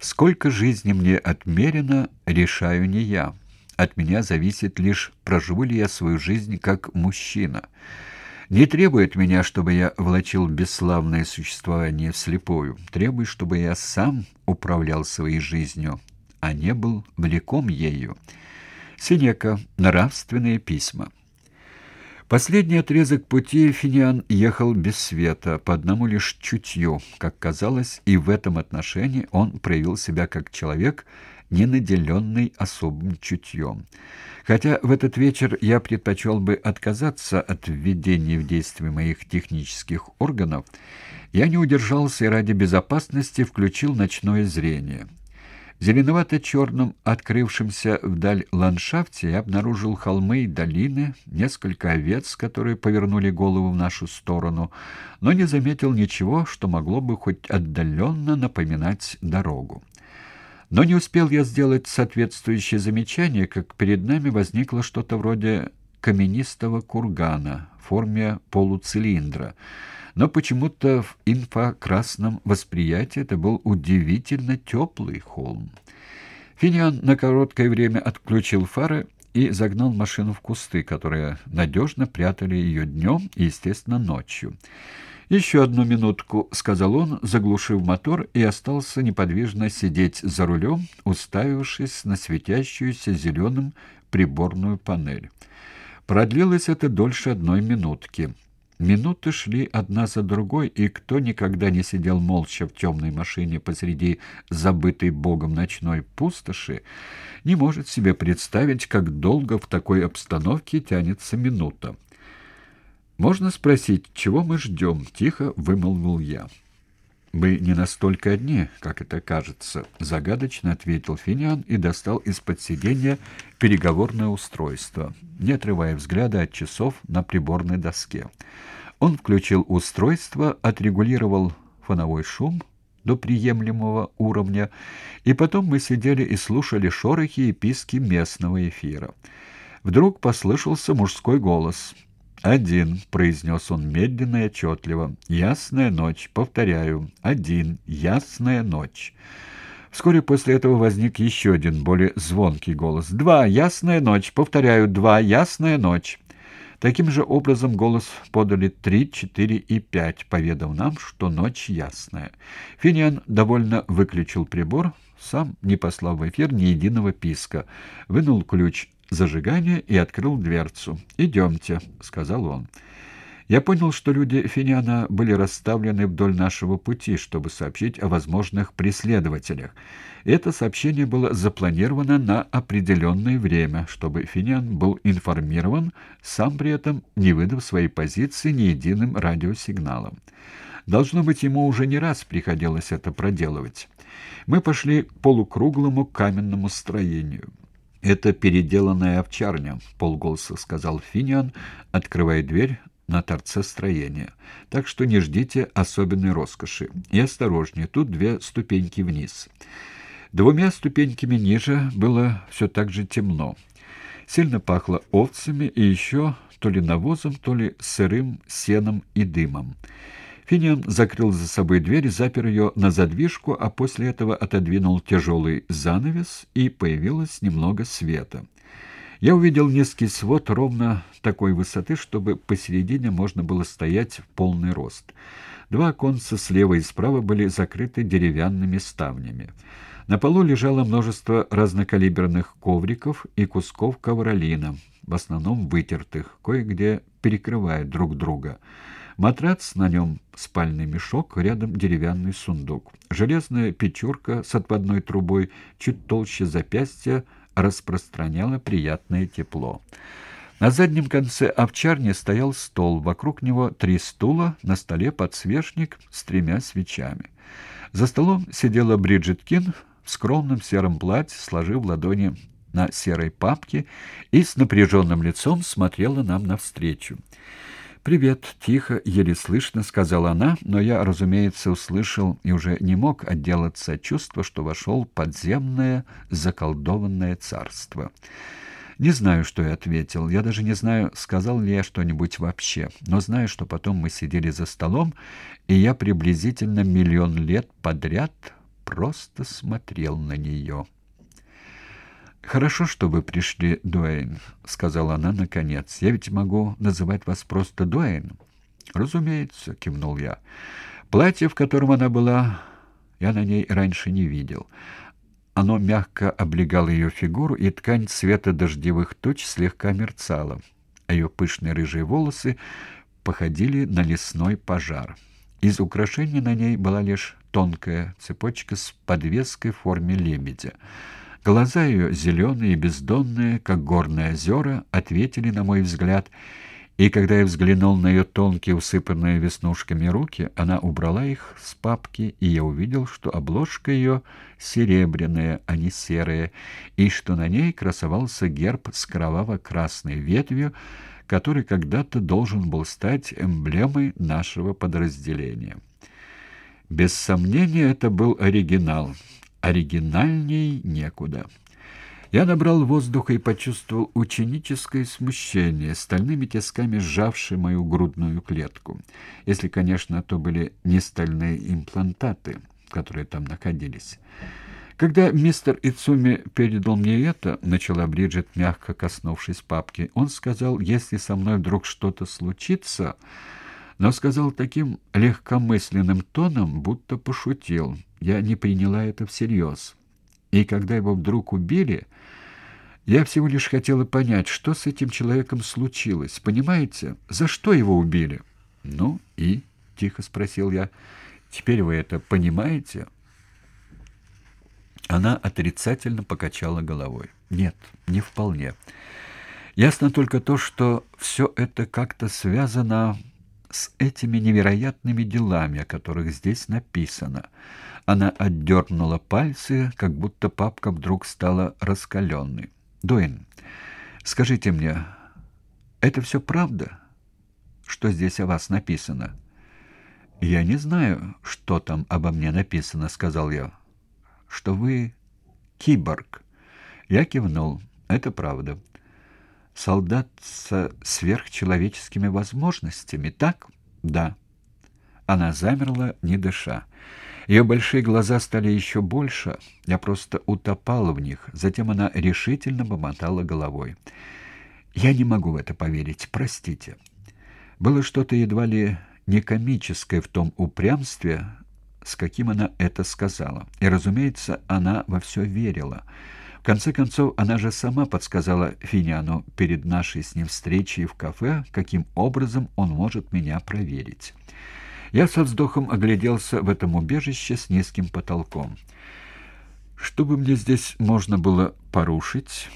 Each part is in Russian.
Сколько жизни мне отмерено, решаю не я. От меня зависит лишь, проживу ли я свою жизнь как мужчина. Не требует меня, чтобы я влачил бесславное существование вслепую. Требует, чтобы я сам управлял своей жизнью, а не был влеком ею. Синека. Нравственные письма. Последний отрезок пути Финиан ехал без света, по одному лишь чутью, как казалось, и в этом отношении он проявил себя как человек, не наделенный особым чутьем. Хотя в этот вечер я предпочел бы отказаться от введения в действие моих технических органов, я не удержался и ради безопасности включил ночное зрение. Зеленовато-черном, открывшемся вдаль ландшафте я обнаружил холмы и долины, несколько овец, которые повернули голову в нашу сторону, но не заметил ничего, что могло бы хоть отдаленно напоминать дорогу. Но не успел я сделать соответствующее замечание, как перед нами возникло что-то вроде каменистого кургана в форме полуцилиндра — но почему-то в инфракрасном восприятии это был удивительно теплый холм. Финиан на короткое время отключил фары и загнал машину в кусты, которые надежно прятали ее днем и, естественно, ночью. «Еще одну минутку», — сказал он, заглушив мотор, и остался неподвижно сидеть за рулем, уставившись на светящуюся зеленым приборную панель. Продлилось это дольше одной минутки. Минуты шли одна за другой, и кто никогда не сидел молча в темной машине посреди забытой богом ночной пустоши, не может себе представить, как долго в такой обстановке тянется минута. «Можно спросить, чего мы ждем?» — тихо вымолвил я. «Мы не настолько одни, как это кажется», — загадочно ответил Финиан и достал из-под сиденья переговорное устройство, не отрывая взгляда от часов на приборной доске. Он включил устройство, отрегулировал фоновой шум до приемлемого уровня, и потом мы сидели и слушали шорохи и писки местного эфира. Вдруг послышался мужской голос — «Один», — произнес он медленно и отчетливо. «Ясная ночь. Повторяю. Один. Ясная ночь». Вскоре после этого возник еще один, более звонкий голос. «Два. Ясная ночь. Повторяю. Два. Ясная ночь». Таким же образом голос подали три, четыре и пять, поведав нам, что ночь ясная. Финиан довольно выключил прибор, сам не послал в эфир ни единого писка, вынул ключ зажигание и открыл дверцу. «Идемте», — сказал он. Я понял, что люди Финиана были расставлены вдоль нашего пути, чтобы сообщить о возможных преследователях. Это сообщение было запланировано на определенное время, чтобы Финиан был информирован, сам при этом не выдав своей позиции ни единым радиосигналом. Должно быть, ему уже не раз приходилось это проделывать. Мы пошли к полукруглому каменному строению. «Это переделанная овчарня», — полголоса сказал Финиан, открывая дверь на торце строения. «Так что не ждите особенной роскоши. И осторожнее, тут две ступеньки вниз». Двумя ступеньками ниже было все так же темно. Сильно пахло овцами и еще то ли навозом, то ли сырым сеном и дымом. Финиан закрыл за собой дверь, запер ее на задвижку, а после этого отодвинул тяжелый занавес, и появилось немного света. Я увидел низкий свод ровно такой высоты, чтобы посередине можно было стоять в полный рост. Два оконца слева и справа были закрыты деревянными ставнями. На полу лежало множество разнокалиберных ковриков и кусков ковролина, в основном вытертых, кое-где перекрывая друг друга. Матрац, на нем спальный мешок, рядом деревянный сундук. Железная печурка с отводной трубой, чуть толще запястья, распространяла приятное тепло. На заднем конце овчарни стоял стол, вокруг него три стула, на столе подсвечник с тремя свечами. За столом сидела Бриджит Кин в скромном сером платье, сложив ладони на серой папке и с напряженным лицом смотрела нам навстречу. «Привет», — тихо, еле слышно сказала она, но я, разумеется, услышал и уже не мог отделаться от чувства, что вошел подземное заколдованное царство. Не знаю, что я ответил. Я даже не знаю, сказал ли я что-нибудь вообще. Но знаю, что потом мы сидели за столом, и я приблизительно миллион лет подряд просто смотрел на нее. «Хорошо, что вы пришли, Дуэйн», — сказала она наконец. «Я ведь могу называть вас просто Дуэйн». «Разумеется», — кивнул я. Платье, в котором она была, я на ней раньше не видел. Оно мягко облегало ее фигуру, и ткань цвета дождевых туч слегка мерцала, а ее пышные рыжие волосы походили на лесной пожар. Из украшений на ней была лишь тонкая цепочка с подвеской в форме лебедя. Глаза ее, зеленые и бездонные, как горные озера, ответили, на мой взгляд, и когда я взглянул на ее тонкие, усыпанные веснушками руки, она убрала их с папки, и я увидел, что обложка ее серебряная, а не серая, и что на ней красовался герб с кроваво-красной ветвью, который когда-то должен был стать эмблемой нашего подразделения. Без сомнения, это был оригинал. Оригинальней некуда. Я набрал воздуха и почувствовал ученическое смущение, стальными тисками сжавшее мою грудную клетку. Если, конечно, то были не стальные имплантаты, которые там находились. Когда мистер Ицуми передал мне это, начала Бриджит, мягко коснувшись папки, он сказал, если со мной вдруг что-то случится, но сказал таким легкомысленным тоном, будто пошутил. Я не приняла это всерьез. И когда его вдруг убили, я всего лишь хотела понять, что с этим человеком случилось. Понимаете, за что его убили? Ну и тихо спросил я. Теперь вы это понимаете? Она отрицательно покачала головой. Нет, не вполне. Ясно только то, что все это как-то связано с этими невероятными делами, о которых здесь написано. Она отдернула пальцы, как будто папка вдруг стала раскаленной. «Дуэн, скажите мне, это все правда, что здесь о вас написано?» «Я не знаю, что там обо мне написано», — сказал я. «Что вы киборг». Я кивнул. «Это правда». «Солдат со сверхчеловеческими возможностями, так?» «Да». Она замерла, не дыша. Ее большие глаза стали еще больше, я просто утопала в них. Затем она решительно помотала головой. «Я не могу в это поверить, простите». Было что-то едва ли не комическое в том упрямстве, с каким она это сказала. И, разумеется, она во все верила. В конце концов, она же сама подсказала Финяну перед нашей с ним встречей в кафе, каким образом он может меня проверить. Я со вздохом огляделся в этом убежище с низким потолком. Что бы мне здесь можно было порушить?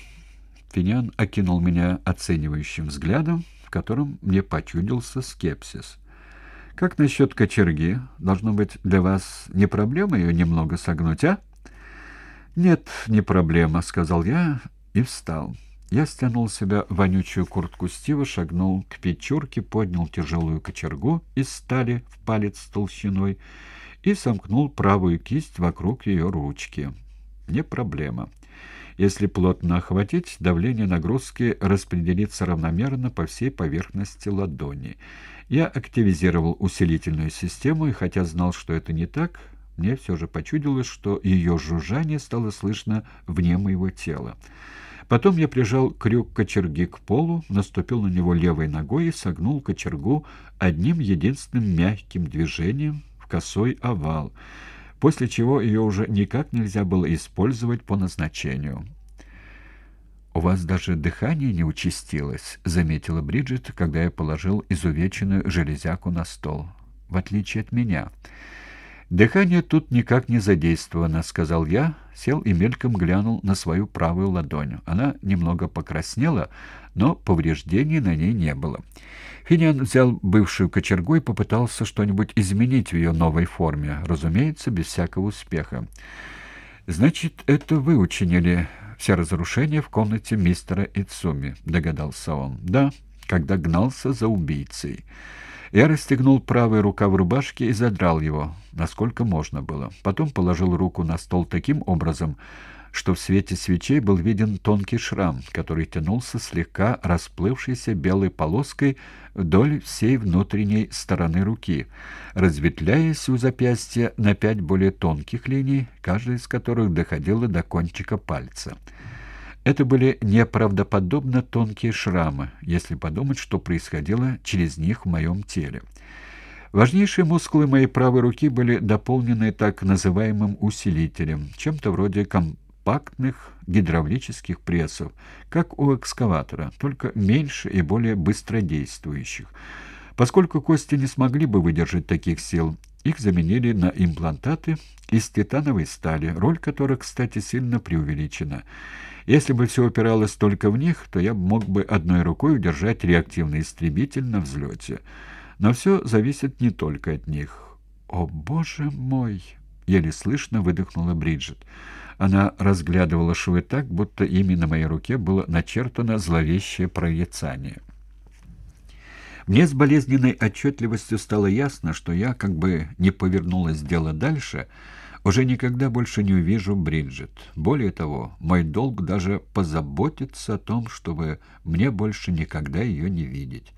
Финян окинул меня оценивающим взглядом, в котором мне почудился скепсис. Как насчет кочерги? Должно быть, для вас не проблема ее немного согнуть, а? Нет, не проблема, сказал я и встал. Я стянул себя вонючую куртку Стива, шагнул к печурке, поднял тяжелую кочергу из стали в палец толщиной и сомкнул правую кисть вокруг ее ручки. Не проблема. Если плотно охватить, давление нагрузки распределится равномерно по всей поверхности ладони. Я активизировал усилительную систему, и хотя знал, что это не так, мне все же почудилось, что ее жужжание стало слышно вне моего тела. Потом я прижал крюк кочерги к полу, наступил на него левой ногой и согнул кочергу одним единственным мягким движением в косой овал, после чего ее уже никак нельзя было использовать по назначению. «У вас даже дыхание не участилось», — заметила Бриджит, когда я положил изувеченную железяку на стол. «В отличие от меня». «Дыхание тут никак не задействовано», — сказал я, сел и мельком глянул на свою правую ладонь. Она немного покраснела, но повреждений на ней не было. Финиан взял бывшую кочергу и попытался что-нибудь изменить в ее новой форме, разумеется, без всякого успеха. «Значит, это вы учинили все разрушения в комнате мистера Ицуми», — догадался он. «Да, когда гнался за убийцей». Я расстегнул правый рукав рубашки и задрал его, насколько можно было. Потом положил руку на стол таким образом, что в свете свечей был виден тонкий шрам, который тянулся слегка расплывшейся белой полоской вдоль всей внутренней стороны руки, разветвляясь у запястья на пять более тонких линий, каждая из которых доходила до кончика пальца. Это были неправдоподобно тонкие шрамы, если подумать, что происходило через них в моем теле. Важнейшие мускулы моей правой руки были дополнены так называемым усилителем, чем-то вроде компактных гидравлических прессов, как у экскаватора, только меньше и более быстродействующих. Поскольку кости не смогли бы выдержать таких сил, их заменили на имплантаты из титановой стали, роль которых, кстати, сильно преувеличена. Если бы все упиралось только в них, то я мог бы одной рукой удержать реактивный истребитель на взлете. Но все зависит не только от них. «О, боже мой!» — еле слышно выдохнула Бриджит. Она разглядывала швы так, будто ими на моей руке было начертано зловещее прорицание. Мне с болезненной отчетливостью стало ясно, что я, как бы не повернулась дело дальше, уже никогда больше не увижу Бриджит. Более того, мой долг даже позаботиться о том, чтобы мне больше никогда ее не видеть.